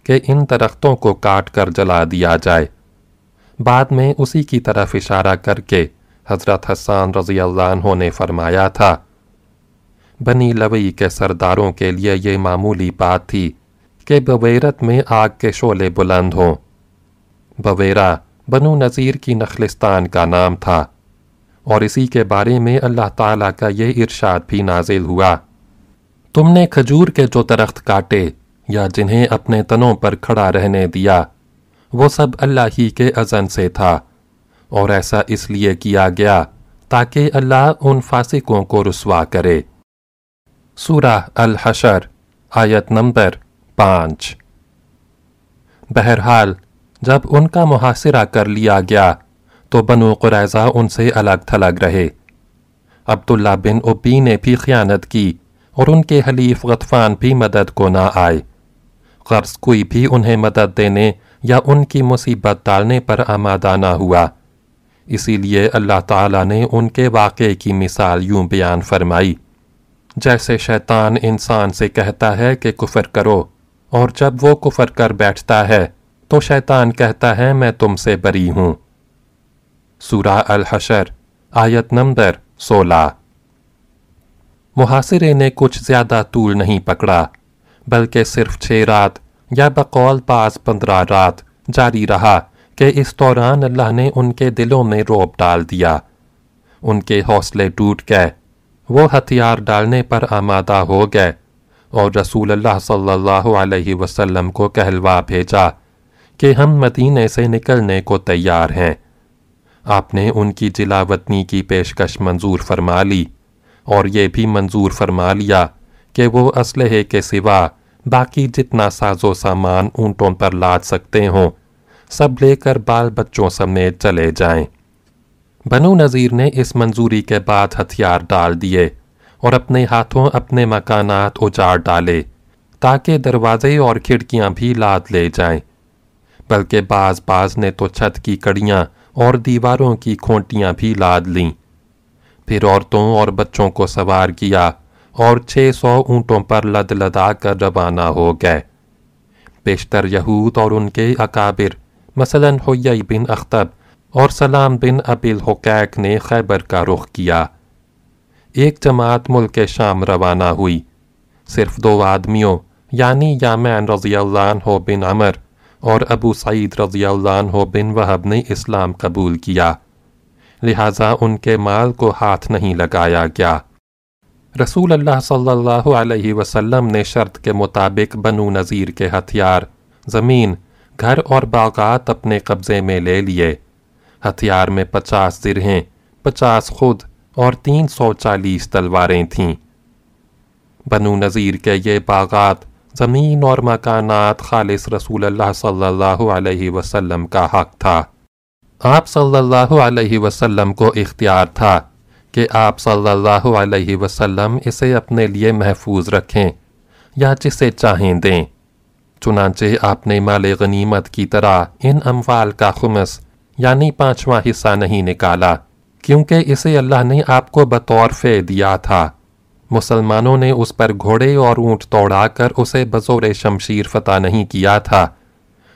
کہ ان درختوں کو کاٹ کر جلا دیا جائے۔ بعد میں اسی کی طرف اشارہ کر کے حضرت حسان رضی اللہ عنہ نے فرمایا تھا بنی لوئی کے سرداروں کے لیے یہ معمولی بات تھی کہ بویرت میں آگ کے شعلے بلند ہوں بویرہ بنو نذیر کی نخلستان کا نام تھا اور اسی کے بارے میں اللہ تعالیٰ کا یہ ارشاد بھی نازل ہوا تم نے کھجور کے جو درخت کاٹے یا جنہیں اپنے تنوں پر کھڑا رہنے دیا وہ سب اللہ ہی کے ازن سے تھا اور ایسا اس لیے کیا گیا تاکہ اللہ ان فاسقوں کو رسوا کرے سورہ الحشر، آیت نمبر پانچ۔ بہرحال، جب ان کا محاصرہ کر لیا گیا، تو بنو قریضہ ان سے الگ تھلگ رہے۔ عبداللہ بن عبی نے بھی خیانت کی اور ان کے حلیف غطفان بھی مدد کو نہ آئے۔ قرض کوئی بھی انہیں مدد دینے یا ان کی مصیبت ڈالنے پر آمادہ نہ ہوا۔ اسی لیے اللہ تعالیٰ نے ان کے واقعے کی مثال یوں بیان فرمائی۔ جیسے شیطان انسان سے کہتا ہے کہ کفر کرو، اور جب وہ کفر کر بیٹھتا ہے، تو شیطان کہتا ہے، میں تم سے بری ہوں۔ سورہ الحشر، آیت نمبر سولہ۔ محاصرے نے کچھ زیادہ طول نہیں پکڑا، بلکہ صرف چھ رات یا بقول پاس پندرہ رات جاری رہا کہ اس دوران اللہ نے ان کے دلوں میں روب ڈال دیا۔ ان کے حوصلے ٹوٹ گئے۔ وہ ہتھیار ڈالنے پر آمادہ ہو گئے اور رسول اللہ صلی اللہ علیہ وسلم کو کہلوا بھیجا کہ ہم مدینے سے نکلنے کو تیار ہیں۔ آپ نے ان کی جلاوطنی کی پیشکش منظور فرما لی اور یہ بھی منظور فرما لیا کہ وہ اسلحے کے سوا باقی جتنا ساز و سامان اونٹوں پر لاد سکتے ہوں، سب لے کر بال بچوں سمیت چلے جائیں۔ بنو نذیر نے اس منظوری کے بعد ہتھیار ڈال دیے اور اپنے ہاتھوں اپنے مکانات اجاڑ ڈالے تاکہ دروازے اور کھڑکیاں بھی لاد لے جائیں۔ بلکہ بعض بعض نے تو چھت کی کڑیاں اور دیواروں کی کھونٹیاں بھی لاد لیں۔ پھر عورتوں اور بچوں کو سوار کیا اور چھ سو اونٹوں پر لد لدا کر روانہ ہو گئے۔ بیشتر یہود اور ان کے اکابر، مثلا ہوئی بن اختب اور سلام بن ابل حقیق نے خیبر کا رخ کیا۔ ایک جماعت ملک شام روانہ ہوئی۔ صرف دو آدمیوں یعنی یامین رضی اللہ عنہ بن عمر اور ابو سعید رضی اللہ عنہ بن وحب نے اسلام قبول کیا۔ لہٰذا ان کے مال کو ہاتھ نہیں لگایا گیا۔ رسول اللہ صلی اللہ علیہ وسلم نے شرط کے مطابق بنو نذیر کے ہتھیار، زمین، گھر اور باغات اپنے قبضے میں لے لیے۔ ہتھیار میں پچاس درہیں پچاس خود اور تین سو چالیس تلواریں تھیں۔ بنو نذیر کے یہ باغات زمین اور مکانات خالص رسول اللہ صلی اللہ علیہ وسلم کا حق تھا۔ آپ صلی اللہ علیہ وسلم کو اختیار تھا کہ آپ صلی اللہ علیہ وسلم اسے اپنے لیے محفوظ رکھیں یا جسے چاہیں دیں۔ چنانچہ آپ نے مال غنیمت کی طرح ان اموال کا خمس یعنی پانچواں حصہ نہیں نکالا، کیونکہ اسے اللہ نے آپ کو بطور فے دیا تھا۔ مسلمانوں نے اس پر گھوڑے اور اونٹ توڑا کر اسے بزور شمشیر فتح نہیں کیا تھا۔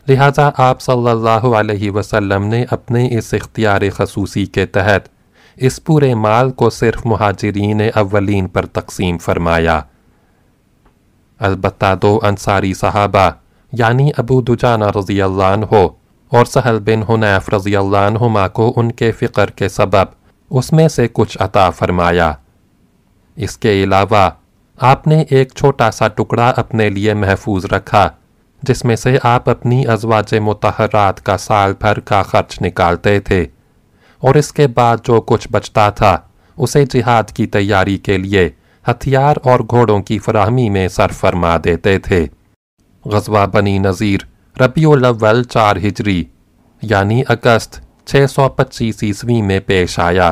لہٰذا آپ صلی اللہ علیہ وسلم نے اپنے اس اختیار خصوصی کے تحت اس پورے مال کو صرف مہاجرین اولین پر تقسیم فرمایا۔ البتہ دو انصاری صحابہ یعنی ابو دجانہ رضی اللہ عنہ اور سہل بن حنیف رضی اللہ عنہما کو ان کے فقر کے سبب اس میں سے کچھ عطا فرمایا۔ اس کے علاوہ، آپ نے ایک چھوٹا سا ٹکڑا اپنے لیے محفوظ رکھا، جس میں سے آپ اپنی ازواج متحرات کا سال بھر کا خرچ نکالتے تھے۔ اور اس کے بعد جو کچھ بچتا تھا، اسے جہاد کی تیاری کے لیے ہتھیار اور گھوڑوں کی فراہمی میں سر فرما دیتے تھے۔ غزوہ بنی نذیر ربیع الاول چار ہجری یعنی اگست، چھ سو پچیس عیسوی میں پیش آیا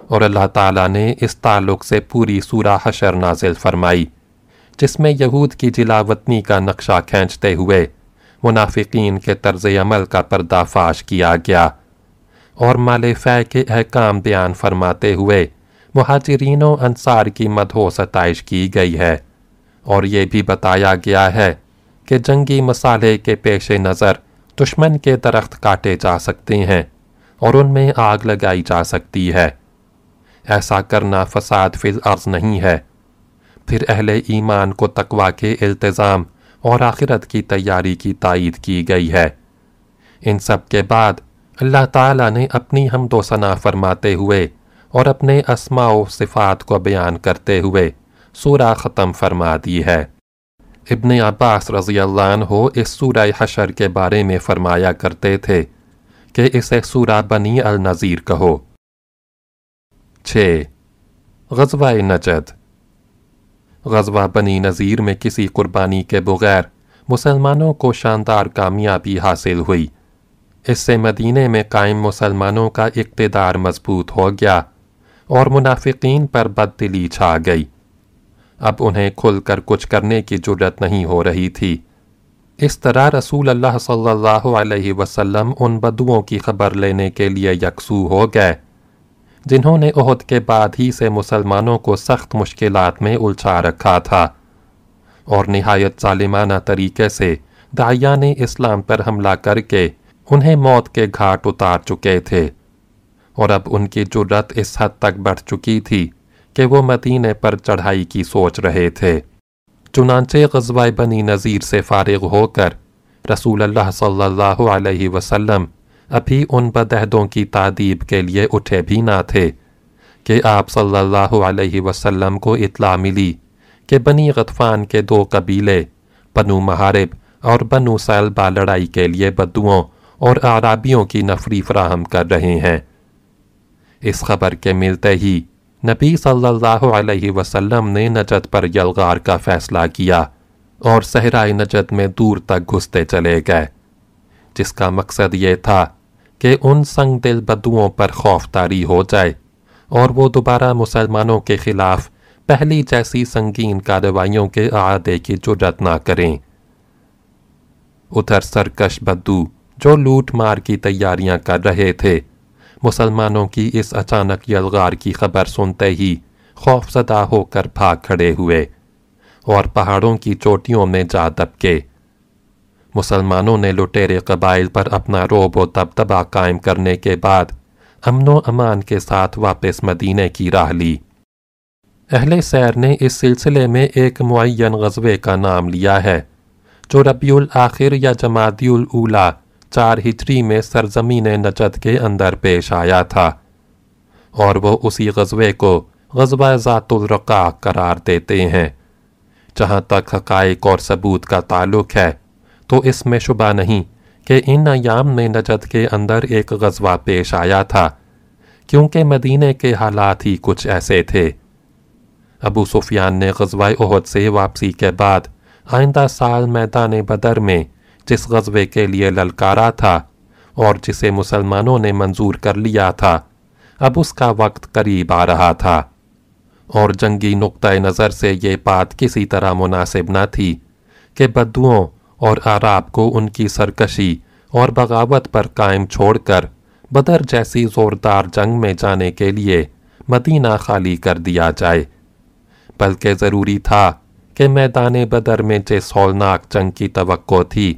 اور اللہ تعالیٰ نے اس تعلق سے پوری سورہ حشر نازل فرمائی، جس میں یہود کی جلاوطنی کا نقشہ کھینچتے ہوئے منافقین کے طرز عمل کا پردہ فاش کیا گیا اور مال فے کے احکام بیان فرماتے ہوئے مہاجرین و انصار کی مدھو ستائش کی گئی ہے اور یہ بھی بتایا گیا ہے کہ جنگی مسالے کے پیش نظر دشمن کے درخت کاٹے جا سکتے ہیں اور ان میں آگ لگائی جا سکتی ہے۔ ایسا کرنا فساد فی الارض نہیں ہے۔ پھر اہل ایمان کو تقوی کے التزام اور آخرت کی تیاری کی تائید کی گئی ہے۔ ان سب کے بعد اللہ تعالیٰ نے اپنی حمد و ثنا فرماتے ہوئے اور اپنے اسماء و صفات کو بیان کرتے ہوئے سورہ ختم فرما دی ہے۔ ابن عباس رضی اللہ عنہ اس سورہ حشر کے بارے میں فرمایا کرتے تھے کہ اسے سورہ بنی النظیر کہو۔ چھ۔ غزوہ نجد۔ غزوہ بنی نذیر میں کسی قربانی کے بغیر مسلمانوں کو شاندار کامیابی حاصل ہوئی۔ اس سے مدینے میں قائم مسلمانوں کا اقتدار مضبوط ہو گیا اور منافقین پر بد دلی چھا گئی۔ اب انہیں کھل کر کچھ کرنے کی جرت نہیں ہو رہی تھی۔ اس طرح رسول اللہ صلی اللہ علیہ وسلم ان بدوؤں کی خبر لینے کے لیے یکسو ہو گئے، جنہوں نے عہد کے بعد ہی سے مسلمانوں کو سخت مشکلات میں الچھا رکھا تھا۔ اور نہایت ظالمانہ طریقے سے دائیان اسلام پر حملہ کر کے انہیں موت کے گھاٹ اتار چکے تھے۔ اور اب ان کی جرت اس حد تک بڑھ چکی تھی۔ کہ وہ مدینے پر چڑھائی کی سوچ رہے تھے۔ چنانچہ غزوہ بنی نذیر سے فارغ ہو کر رسول اللہ صلی اللہ علیہ وسلم ابھی ان بدہدوں کی تعدیب کے لیے اٹھے بھی نہ تھے کہ آپ صلی اللہ علیہ وسلم کو اطلاع ملی کہ بنی غطفان کے دو قبیلے، بنو محارب اور بنو سیلبہ لڑائی کے لیے بدوؤں اور عرابیوں کی نفری فراہم کر رہے ہیں۔ اس خبر کے ملتے ہی نبی صلی اللہ علیہ وسلم نے نجد پر یلغار کا فیصلہ کیا اور صحرائے نجد میں دور تک گھستے چلے گئے، جس کا مقصد یہ تھا کہ ان سنگ دل بدوؤں پر خوف تاری ہو جائے اور وہ دوبارہ مسلمانوں کے خلاف پہلی جیسی سنگین کارروائیوں کے اعادے کی جرت نہ کریں۔ ادھر سرکش بدو جو لوٹ مار کی تیاریاں کر رہے تھے مسلمانوں کی اس اچانک یلغار کی خبر سنتے ہی خوف زدہ ہو کر بھاگ کھڑے ہوئے اور پہاڑوں کی چوٹیوں میں جا دبکے۔ مسلمانوں نے لٹیرے قبائل پر اپنا روب و دبدبا قائم کرنے کے بعد امن و امان کے ساتھ واپس مدینے کی راہ لی۔ اہل سیر نے اس سلسلے میں ایک معین غزوے کا نام لیا ہے، جو ربیع الآخر یا جمادی الاولا چار ہجری میں سرزمین نجد کے اندر پیش آیا تھا اور وہ اسی غزوے کو غزوہ ذات الرقاع قرار دیتے ہیں۔ جہاں تک حقائق اور ثبوت کا تعلق ہے، تو اس میں شبہ نہیں کہ ان ایام میں نجد کے اندر ایک غزوہ پیش آیا تھا، کیونکہ مدینہ کے حالات ہی کچھ ایسے تھے۔ ابو سفیان نے غزوہ احد سے واپسی کے بعد آئندہ سال میدان بدر میں جس غزوے کے لیے للکارا تھا اور جسے مسلمانوں نے منظور کر لیا تھا، اب اس کا وقت قریب آ رہا تھا۔ اور جنگی نقطۂ نظر سے یہ بات کسی طرح مناسب نہ تھی کہ بدوؤں اور عراب کو ان کی سرکشی اور بغاوت پر قائم چھوڑ کر بدر جیسی زوردار جنگ میں جانے کے لیے مدینہ خالی کر دیا جائے۔ بلکہ ضروری تھا کہ میدان بدر میں جس ہولناک جنگ کی توقع تھی۔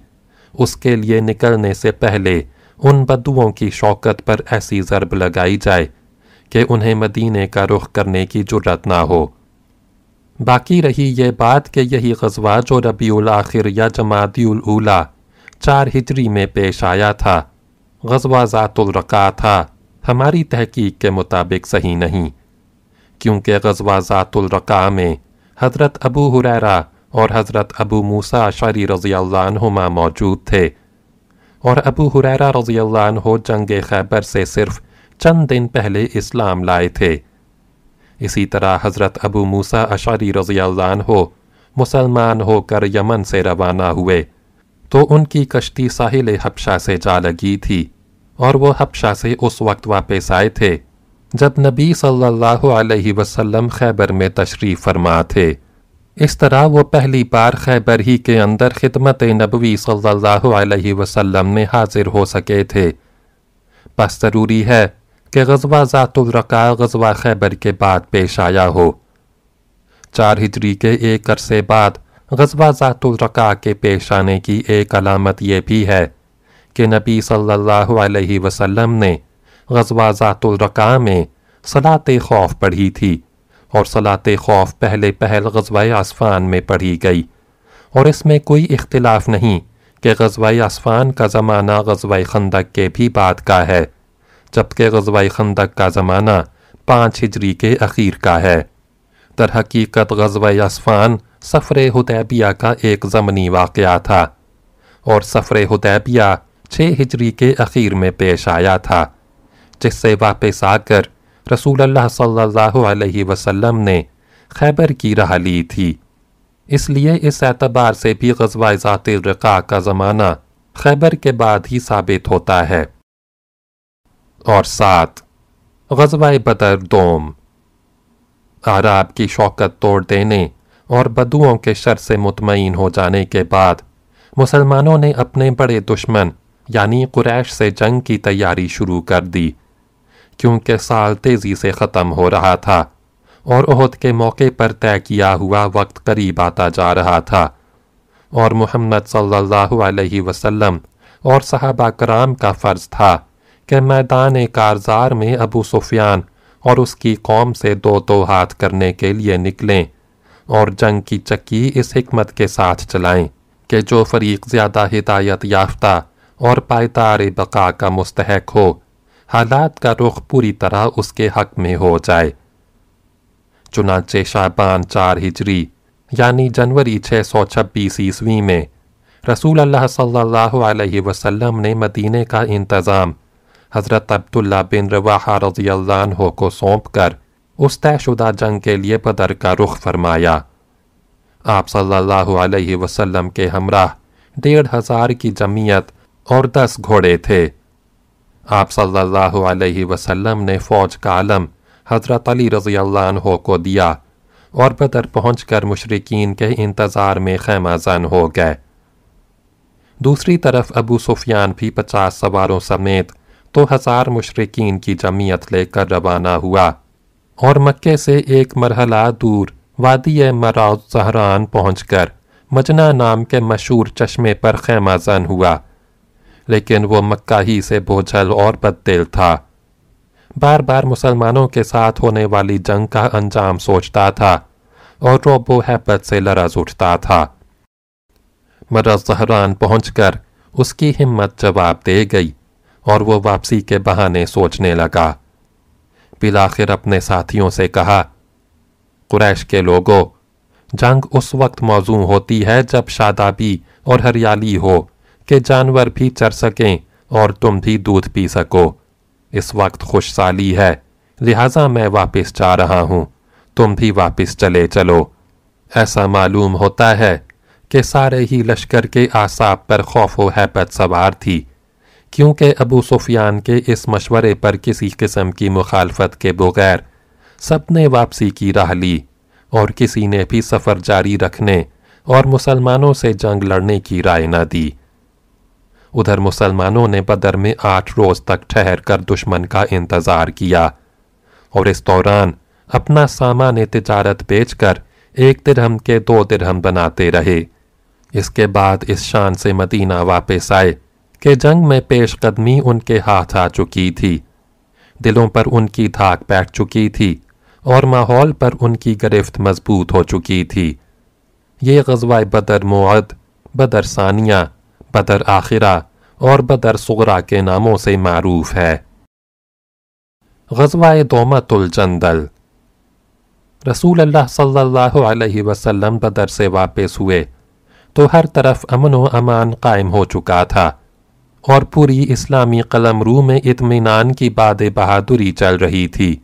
اس کے لیے نکلنے سے پہلے ان بدوؤں کی شوکت پر ایسی ضرب لگائی جائے کہ انہیں مدینے کا رخ کرنے کی جرت نہ ہو۔ باقی رہی یہ بات کہ یہی غزوہ جو ربیع الاخر یا جمادی الاولا چار ہجری میں پیش آیا تھا، غزوہ ذات الرقا تھا، ہماری تحقیق کے مطابق صحیح نہیں۔ کیونکہ غزوہ ذات الرقا میں حضرت ابو حریرہ اور حضرت ابو موسیٰ شری رضی اللہ عنہما موجود تھے۔ اور ابو حریرہ رضی اللہ عنہ جنگ خیبر سے صرف چند دن پہلے اسلام لائے تھے۔ اسی طرح حضرت ابو موسیٰ اشعری رضی اللہ عنہ مسلمان ہو کر یمن سے روانہ ہوئے۔ تو ان کی کشتی ساحل حبشہ سے جا لگی تھی اور وہ حبشہ سے اس وقت واپس آئے تھے، جب نبی صلی اللہ علیہ وسلم خیبر میں تشریف فرما تھے۔ اس طرح وہ پہلی بار خیبر ہی کے اندر خدمت نبوی صلی اللہ علیہ وسلم میں حاضر ہو سکے تھے۔ بس ضروری ہے کہ غزوہ ذات الرقا غزوہ خیبر کے بعد پیش آیا ہو۔ چار ہجری کے ایک عرصے بعد غزوہ ذات الرقا کے پیش آنے کی ایک علامت یہ بھی ہے کہ نبی صلی اللہ علیہ وسلم نے غزوہ ذات الرقا میں صلاة خوف پڑھی تھی۔ اور صلاة خوف پہلے پہل غزوہ عصفان میں پڑھی گئی۔ اور اس میں کوئی اختلاف نہیں کہ غزوہ عصفان کا زمانہ غزوہ خندق کے بھی بعد کا ہے، جبکہ غزوہ خندق کا زمانہ پانچ ہجری کے اخیر کا ہے۔ در حقیقت غزوہ عصفان سفر حدیبیہ کا ایک زمنی واقعہ تھا، اور سفر حدیبیہ چھ ہجری کے اخیر میں پیش آیا تھا، جس سے واپس آ کر رسول اللہ صلی اللہ علیہ وسلم نے خیبر کی راہ لی تھی۔ اس لیے اس اعتبار سے بھی غزوہ ذات الرقاء کا زمانہ خیبر کے بعد ہی ثابت ہوتا ہے۔ اور سات غزوہ بدر دوم۔ عراب کی شوکت توڑ دینے اور بدوؤں کے شر سے مطمئن ہو جانے کے بعد مسلمانوں نے اپنے بڑے دشمن یعنی قریش سے جنگ کی تیاری شروع کر دی۔ کیونکہ سال تیزی سے ختم ہو رہا تھا اور عہد کے موقع پر طے کیا ہوا وقت قریب آتا جا رہا تھا اور محمد صلی اللہ علیہ وسلم اور صحابہ کرام کا فرض تھا کہ میدان کارزار میں ابو سفیان اور اس کی قوم سے دو دو ہاتھ کرنے کے لیے نکلیں اور جنگ کی چکی اس حکمت کے ساتھ چلائیں کہ جو فریق زیادہ ہدایت یافتہ اور پائیدار بقا کا مستحق ہو حالات کا رخ پوری طرح اس کے حق میں ہو جائے۔ چنانچہ شعبان چار ہجری یعنی جنوری چھ سو چھبیس عیسوی میں، رسول اللہ صلی اللہ علیہ وسلم نے مدینہ کا انتظام حضرت عبداللہ بن رواحہ رضی اللہ عنہ کو سونپ کر اس طے شدہ جنگ کے لیے بدر کا رخ فرمایا۔ آپ صلی اللہ علیہ وسلم کے ہمراہ ڈیڑھ ہزار کی جمعیت اور دس گھوڑے تھے۔ آپ صلی اللہ علیہ وسلم نے فوج کا علم حضرت علی رضی اللہ عنہ کو دیا اور بدر پہنچ کر مشرقین کے انتظار میں خیمہ زن ہو گئے۔ دوسری طرف ابو سفیان بھی پچاس سواروں سمیت تو ہزار مشرقین کی جمعیت لے کر روانہ ہوا اور مکے سے ایک مرحلہ دور وادی مراؤ زہران پہنچ کر مجنہ نام کے مشہور چشمے پر خیمہ زن ہوا۔ لیکن وہ مکہ ہی سے بوجھل اور بددل تھا۔ بار بار مسلمانوں کے ساتھ ہونے والی جنگ کا انجام سوچتا تھا اور روب و حیبت سے لرز اٹھتا تھا۔ مرز زہران پہنچ کر اس کی ہمت جواب دے گئی اور وہ واپسی کے بہانے سوچنے لگا۔ بلاخر اپنے ساتھیوں سے کہا، قریش کے لوگوں جنگ اس وقت موضوع ہوتی ہے جب شادابی اور ہریالی ہو۔ کہ جانور بھی چر سکیں اور تم بھی دودھ پی سکو۔ اس وقت خوش سالی ہے۔ لہٰذا میں واپس جا رہا ہوں۔ تم بھی واپس چلے چلو۔ ایسا معلوم ہوتا ہے کہ سارے ہی لشکر کے آساب پر خوف و حیبت سوار تھی، کیونکہ ابو سفیان کے اس مشورے پر کسی قسم کی مخالفت کے بغیر سب نے واپسی کی راہ لی اور کسی نے بھی سفر جاری رکھنے اور مسلمانوں سے جنگ لڑنے کی رائے نہ دی۔ ادھر مسلمانوں نے بدر میں آٹھ روز تک ٹھہر کر دشمن کا انتظار کیا اور اس دوران اپنا سامان تجارت بیچ کر ایک درہم کے دو درہم بناتے رہے۔ اس کے بعد اس شان سے مدینہ واپس آئے کہ جنگ میں پیش قدمی ان کے ہاتھ آ چکی تھی۔ دلوں پر ان کی دھاک بیٹھ چکی تھی اور ماحول پر ان کی گرفت مضبوط ہو چکی تھی۔ یہ غزوہ بدر معد بدر ثانیہ۔ بدر آخرہ اور بدر صغرا کے ناموں سے معروف ہے۔ غزوہ دومت الجندل رسول اللہ صلی اللہ علیہ وسلم بدر سے واپس ہوئے تو ہر طرف امن و امان قائم ہو چکا تھا اور پوری اسلامی قلم رو میں اطمینان کی باد بہادری چل رہی تھی۔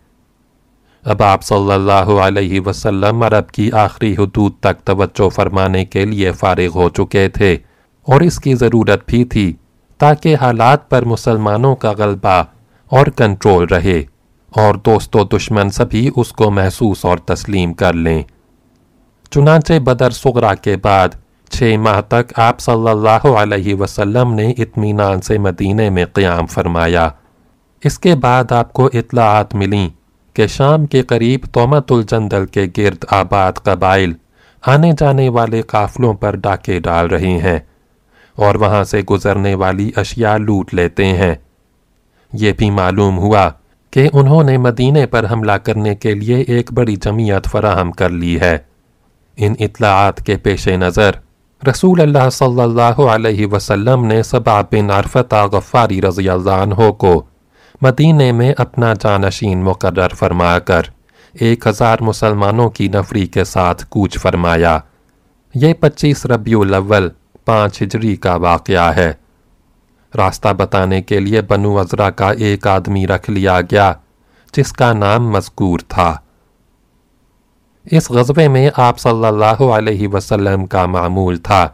اب آپ صلی اللہ علیہ وسلم عرب کی آخری حدود تک توجہ فرمانے کے لیے فارغ ہو چکے تھے۔ اور اس کی ضرورت بھی تھی تاکہ حالات پر مسلمانوں کا غلبہ اور کنٹرول رہے اور دوست و دشمن سبھی اس کو محسوس اور تسلیم کر لیں۔ چنانچہ بدر صغرا کے بعد چھ ماہ تک آپ صلی اللہ علیہ وسلم نے اطمینان سے مدینے میں قیام فرمایا۔ اس کے بعد آپ کو اطلاعات ملیں کہ شام کے قریب تومت الجندل کے گرد آباد قبائل آنے جانے والے قافلوں پر ڈاکے ڈال رہے ہیں۔ اور وہاں سے گزرنے والی اشیاء لوٹ لیتے ہیں۔ یہ بھی معلوم ہوا کہ انہوں نے مدینے پر حملہ کرنے کے لیے ایک بڑی جمعیت فراہم کر لی ہے۔ ان اطلاعات کے پیش نظر رسول اللہ صلی اللہ علیہ وسلم نے سبا بن عرفتہ غفاری رضی اللہ عنہ کو مدینے میں اپنا جانشین مقرر فرما کر ایک ہزار مسلمانوں کی نفری کے ساتھ کوچ فرمایا۔ یہ پچیس ربیع الاول پانچ ہجری کا واقعہ ہے۔ راستہ بتانے کے لیے بنو ازرا کا ایک آدمی رکھ لیا گیا، جس کا نام مذکور تھا۔ اس غزبے میں آپ صلی اللہ علیہ وسلم کا معمول تھا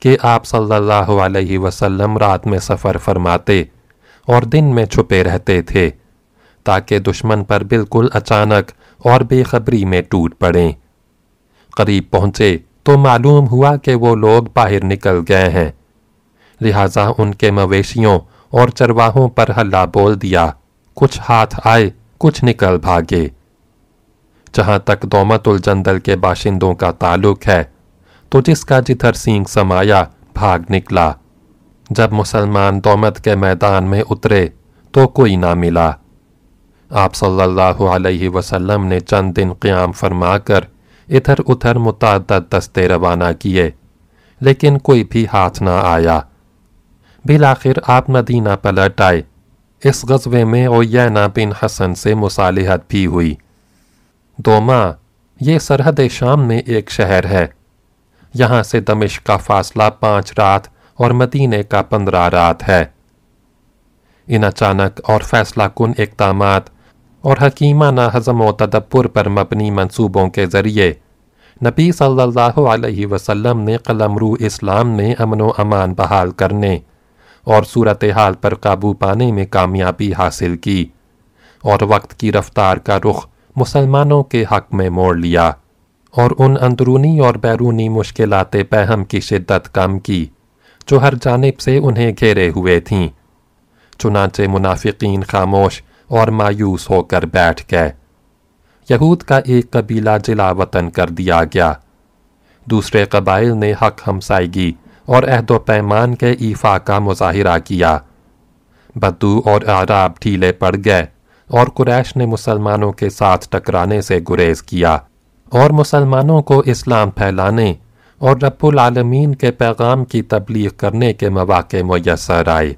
کہ آپ صلی اللہ علیہ وسلم رات میں سفر فرماتے اور دن میں چھپے رہتے تھے، تاکہ دشمن پر بالکل اچانک اور بے خبری میں ٹوٹ پڑیں۔ قریب پہنچے تو معلوم ہوا کہ وہ لوگ باہر نکل گئے ہیں۔ لہٰذا ان کے مویشیوں اور چرواہوں پر ہلا بول دیا۔ کچھ ہاتھ آئے، کچھ نکل بھاگے۔ جہاں تک دومت الجندل کے باشندوں کا تعلق ہے، تو جس کا جتھر سینگ سمایا بھاگ نکلا۔ جب مسلمان دومت کے میدان میں اترے، تو کوئی نہ ملا۔ آپ صلی اللہ علیہ وسلم نے چند دن قیام فرما کر ادھر ادھر متعدد دستے روانہ کیے، لیکن کوئی بھی ہاتھ نہ آیا۔ بلاخر آپ مدینہ پلٹ آئے۔ اس غزوے میں اوینا بن حسن سے مصالحت بھی ہوئی۔ دوما یہ سرحد شام میں ایک شہر ہے۔ یہاں سے دمشق کا فاصلہ پانچ رات اور مدینے کا پندرہ رات ہے۔ ان اچانک اور فیصلہ کن اقدامات اور حکیمانہ حضم و تدبر پر مبنی منصوبوں کے ذریعے۔ نبی صلی اللہ علیہ وسلم نے قلمرو اسلام میں امن و امان بحال کرنے اور صورتحال پر قابو پانے میں کامیابی حاصل کی اور وقت کی رفتار کا رخ مسلمانوں کے حق میں موڑ لیا اور ان اندرونی اور بیرونی مشکلات پہم کی شدت کم کی جو ہر جانب سے انہیں گھیرے ہوئے تھیں۔ چنانچہ منافقین خاموش اور مایوس ہو کر بیٹھ گئے۔ یہود کا ایک قبیلہ جلا وطن کر دیا گیا۔ دوسرے قبائل نے حق ہمسائیگی اور عہد و پیمان کے ایفا کا مظاہرہ کیا۔ بدو اور اعراب ڈھیلے پڑ گئے اور قریش نے مسلمانوں کے ساتھ ٹکرانے سے گریز کیا اور مسلمانوں کو اسلام پھیلانے اور رب العالمین کے پیغام کی تبلیغ کرنے کے مواقع میسر آئے۔